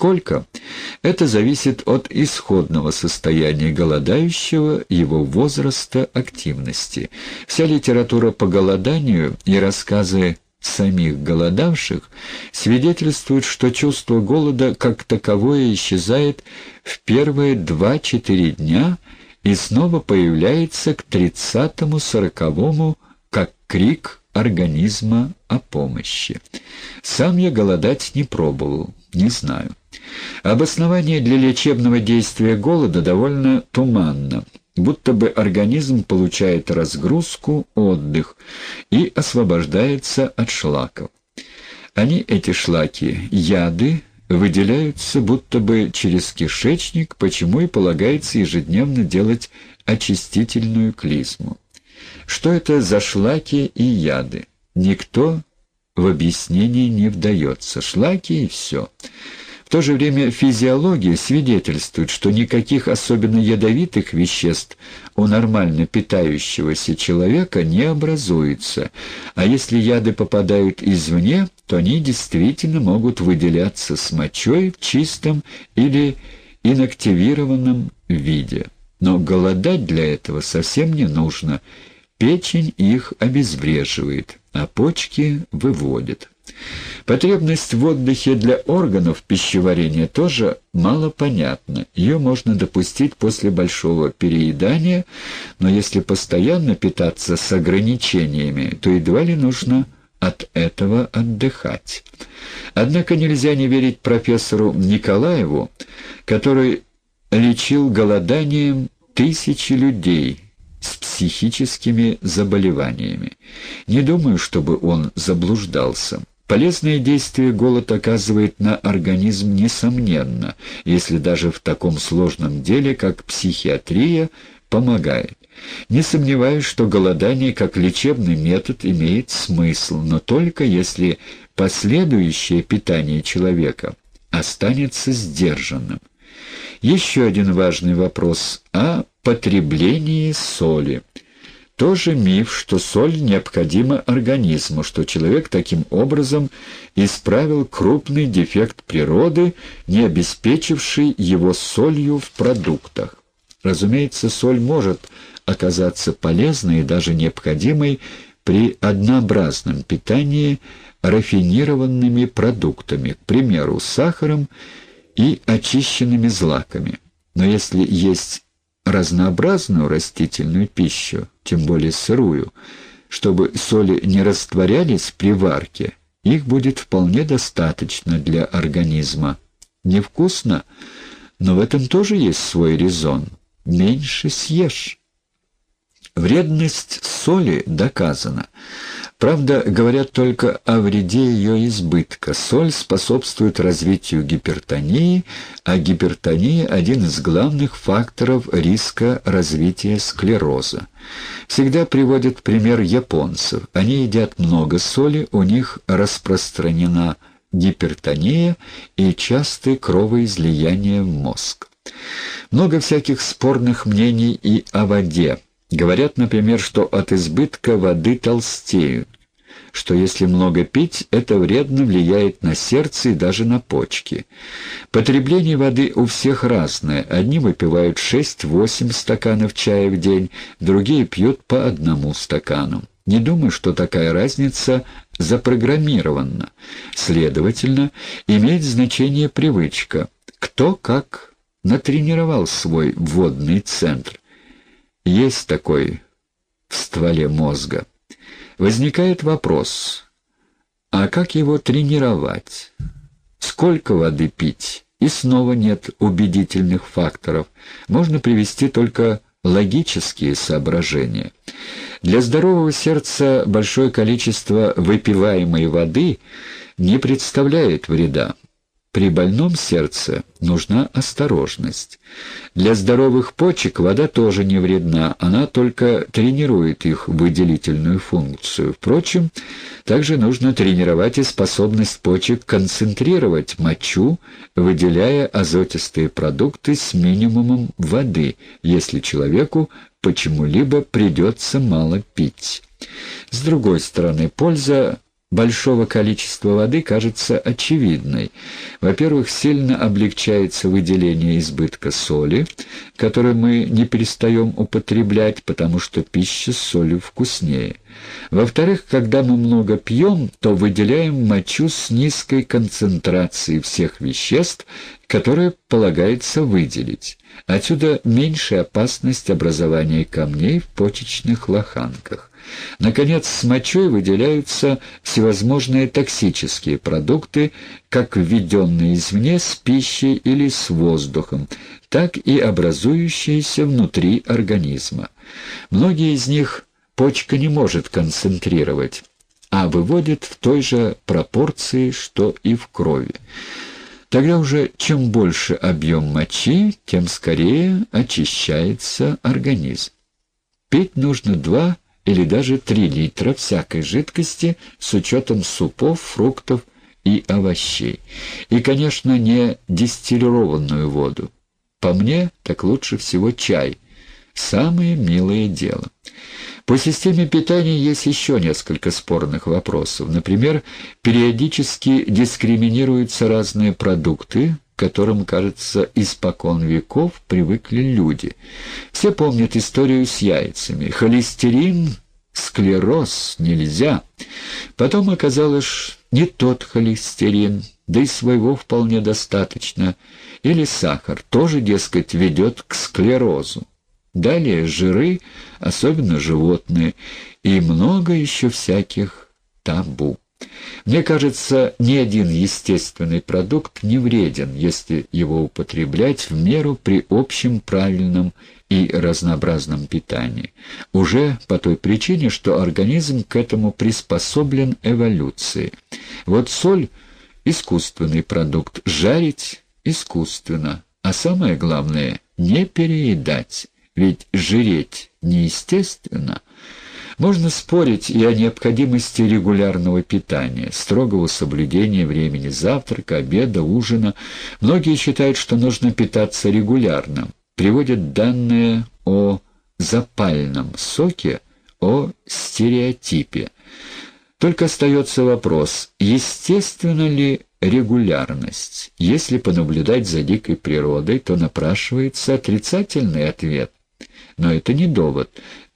Сколько? Это зависит от исходного состояния голодающего, его возраста, активности. Вся литература по голоданию и рассказы самих голодавших свидетельствуют, что чувство голода как таковое исчезает в первые 2-4 дня и снова появляется к 30-40 как крик организма о помощи. Сам я голодать не пробовал, не знаю. Обоснование для лечебного действия голода довольно туманно, будто бы организм получает разгрузку, отдых и освобождается от шлаков. Они, эти шлаки, яды, выделяются будто бы через кишечник, почему и полагается ежедневно делать очистительную клизму. Что это за шлаки и яды? Никто в объяснение не вдается. Шлаки и все. В то же время физиология свидетельствует, что никаких особенно ядовитых веществ у нормально питающегося человека не образуется, а если яды попадают извне, то они действительно могут выделяться с мочой в чистом или инактивированном виде. Но голодать для этого совсем не нужно. Печень их обезвреживает, а почки выводит. Потребность в отдыхе для органов пищеварения тоже мало понятна. Ее можно допустить после большого переедания, но если постоянно питаться с ограничениями, то едва ли нужно от этого отдыхать. Однако нельзя не верить профессору Николаеву, который лечил голоданием тысячи людей с психическими заболеваниями. Не думаю, чтобы он заблуждался. Полезное действие голод оказывает на организм несомненно, если даже в таком сложном деле, как психиатрия, помогает. Не сомневаюсь, что голодание как лечебный метод имеет смысл, но только если последующее питание человека останется сдержанным. Еще один важный вопрос о потреблении соли. Тоже миф, что соль необходима организму, что человек таким образом исправил крупный дефект природы, не обеспечивший его солью в продуктах. Разумеется, соль может оказаться полезной и даже необходимой при однообразном питании рафинированными продуктами, к примеру, сахаром и очищенными злаками. Но если есть разнообразную растительную пищу, тем более сырую, чтобы соли не растворялись при варке, их будет вполне достаточно для организма. Невкусно, но в этом тоже есть свой резон. Меньше съешь. Вредность соли доказана. Правда, говорят только о вреде ее избытка. Соль способствует развитию гипертонии, а гипертония – один из главных факторов риска развития склероза. Всегда приводят пример японцев. Они едят много соли, у них распространена гипертония и частые кровоизлияния в мозг. Много всяких спорных мнений и о воде. Говорят, например, что от избытка воды толстеют, что если много пить, это вредно влияет на сердце и даже на почки. Потребление воды у всех разное. Одни выпивают 6-8 стаканов чая в день, другие пьют по одному стакану. Не думаю, что такая разница запрограммирована. Следовательно, имеет значение привычка. Кто как натренировал свой водный центр. Есть такой в стволе мозга. Возникает вопрос, а как его тренировать? Сколько воды пить? И снова нет убедительных факторов. Можно привести только логические соображения. Для здорового сердца большое количество выпиваемой воды не представляет вреда. При больном сердце нужна осторожность. Для здоровых почек вода тоже не вредна, она только тренирует их выделительную функцию. Впрочем, также нужно тренировать и способность почек концентрировать мочу, выделяя азотистые продукты с минимумом воды, если человеку почему-либо придется мало пить. С другой стороны, польза большого количества воды кажется очевидной. Во-первых, сильно облегчается выделение избытка соли, который мы не перестаем употреблять, потому что пища с солью вкуснее. Во-вторых, когда мы много пьем, то выделяем мочу с низкой концентрацией всех веществ, которые полагается выделить. Отсюда меньшая опасность образования камней в почечных лоханках. Наконец, с мочой выделяются всевозможные токсические продукты, как введенные извне с пищей или с воздухом, так и образующиеся внутри организма. Многие из них почка не может концентрировать, а выводит в той же пропорции, что и в крови. Тогда уже чем больше объем мочи, тем скорее очищается организм. Пить нужно два или даже 3 литра всякой жидкости с учетом супов, фруктов и овощей. И, конечно, не дистиллированную воду. По мне, так лучше всего чай. Самое милое дело. По системе питания есть еще несколько спорных вопросов. Например, периодически дискриминируются разные продукты, которым, кажется, испокон веков привыкли люди. Все помнят историю с яйцами. Холестерин, склероз, нельзя. Потом оказалось, не тот холестерин, да и своего вполне достаточно. Или сахар, тоже, дескать, ведет к склерозу. Далее жиры, особенно животные, и много еще всяких табу. Мне кажется, ни один естественный продукт не вреден, если его употреблять в меру при общем правильном и разнообразном питании. Уже по той причине, что организм к этому приспособлен эволюцией. Вот соль – искусственный продукт, жарить – искусственно, а самое главное – не переедать, ведь жиреть неестественно – можно спорить и о необходимости регулярного питания, строгого соблюдения времени завтрака, обеда, ужина. Многие считают, что нужно питаться регулярно. Приводят данные о запальном соке, о стереотипе. Только остается вопрос, естественно ли регулярность? Если понаблюдать за дикой природой, то напрашивается отрицательный ответ. Но это не довод.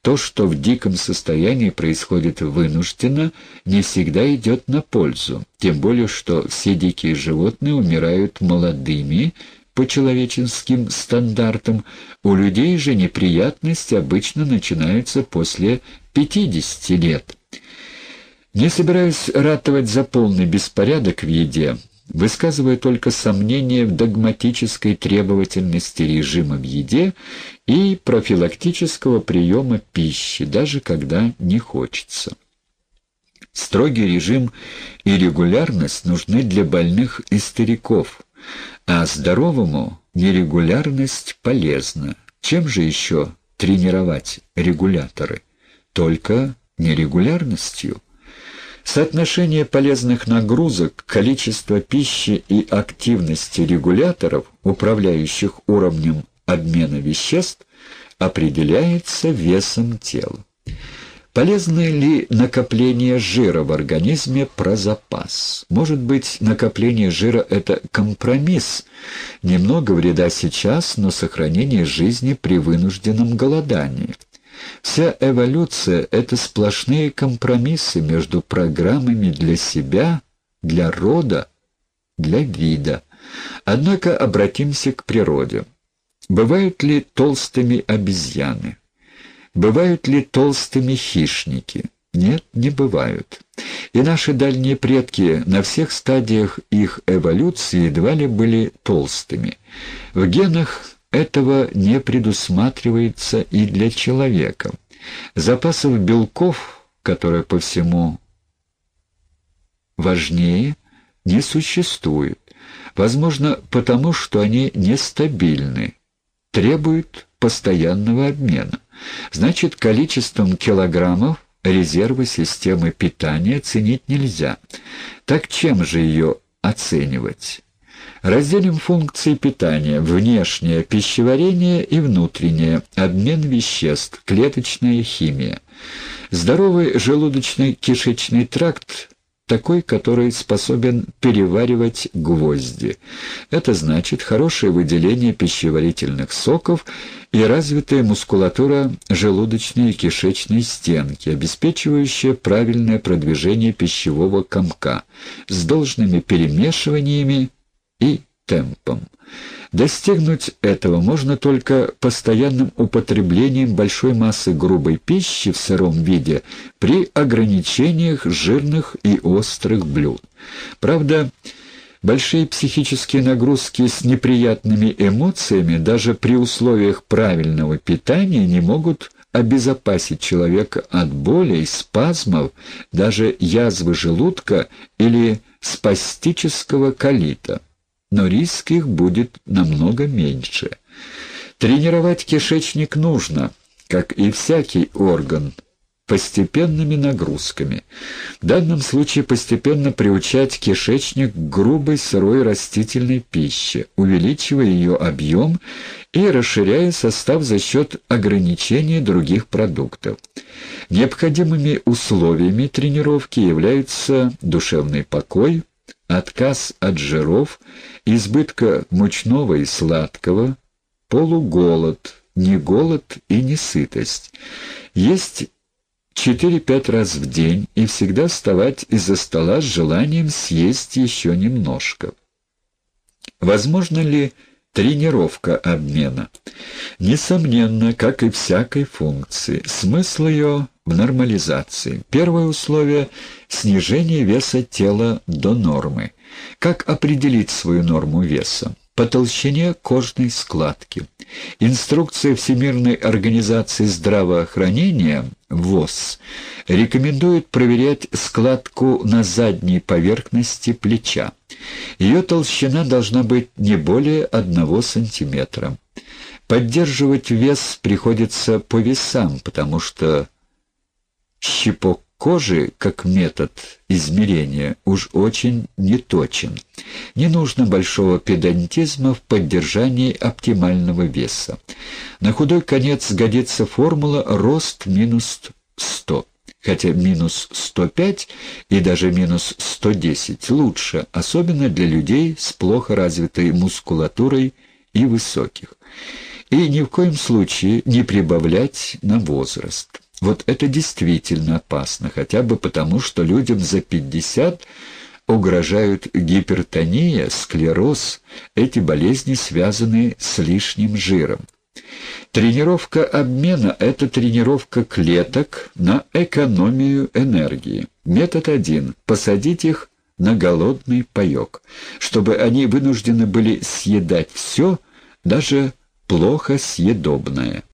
То, что в диком состоянии происходит вынужденно, не всегда идет на пользу, тем более что все дикие животные умирают молодыми, по человеческим стандартам, у людей же неприятности обычно начинаются после 50 лет. Не собираюсь ратовать за полный беспорядок в еде, высказывая только сомнения в догматической требовательности режима в еде и профилактического приема пищи, даже когда не хочется. Строгий режим и регулярность нужны для больных и стариков, а здоровому нерегулярность полезна. Чем же еще тренировать регуляторы? Только нерегулярностью. Соотношение полезных нагрузок, количество пищи и активности регуляторов, управляющих уровнем обмена веществ, определяется весом тела. Полезно ли накопление жира в организме про запас? Может быть, накопление жира – это компромисс. Немного вреда сейчас, но сохранение жизни при вынужденном голодании. Вся эволюция — это сплошные компромиссы между программами для себя, для рода, для вида. Однако обратимся к природе. Бывают ли толстыми обезьяны? Бывают ли толстыми хищники? Нет, не бывают. И наши дальние предки на всех стадиях их эволюции едва ли были толстыми. В генах этого не предусматривается и для человека. Запасов белков, которые по всему важнее, не существует. Возможно, потому что они нестабильны, требуют постоянного обмена. Значит, количеством килограммов резервы системы питания ценить нельзя. Так чем же ее оценивать? Разделим функции питания, внешнее пищеварение и внутреннее, обмен веществ, клеточная химия. Здоровый желудочно-кишечный тракт такой, который способен переваривать гвозди. Это значит хорошее выделение пищеварительных соков и развитая мускулатура желудочной и кишечной стенки, обеспечивающая правильное продвижение пищевого комка с должными перемешиваниями и темпом. Достигнуть этого можно только постоянным употреблением большой массы грубой пищи в сыром виде при ограничениях жирных и острых блюд. Правда, большие психические нагрузки с неприятными эмоциями даже при условиях правильного питания не могут обезопасить человека от болей, спазмов, даже язвы желудка или спастического колита но риск их будет намного меньше. Тренировать кишечник нужно, как и всякий орган, постепенными нагрузками. В данном случае постепенно приучать кишечник к грубой сырой растительной пище, увеличивая ее объем и расширяя состав за счет ограничения других продуктов. Необходимыми условиями тренировки являются душевный покой, отказ от жиров, избытка мучного и сладкого, полуголод, не голод и не сытость. Есть 4-5 раз в день и всегда вставать из-за стола с желанием съесть еще немножко. Возможно ли тренировка обмена? Несомненно, как и всякой функции. Смысл ее в нормализации. Первое условие – снижение веса тела до нормы. Как определить свою норму веса? По толщине кожной складки. Инструкция Всемирной организации здравоохранения ВОЗ рекомендует проверять складку на задней поверхности плеча. Ее толщина должна быть не более 1 сантиметра. Поддерживать вес приходится по весам, потому что щипок кожи как метод измерения уж очень неточен. Не нужно большого педантизма в поддержании оптимального веса. На худой конец годится формула «рост минус 100» хотя минус 105 и даже минус 110 лучше, особенно для людей с плохо развитой мускулатурой и высоких. И ни в коем случае не прибавлять на возраст. Вот это действительно опасно, хотя бы потому, что людям за 50 угрожают гипертония, склероз, эти болезни связаны с лишним жиром. Тренировка обмена – это тренировка клеток на экономию энергии. Метод один – посадить их на голодный паек, чтобы они вынуждены были съедать все, даже плохо съедобное.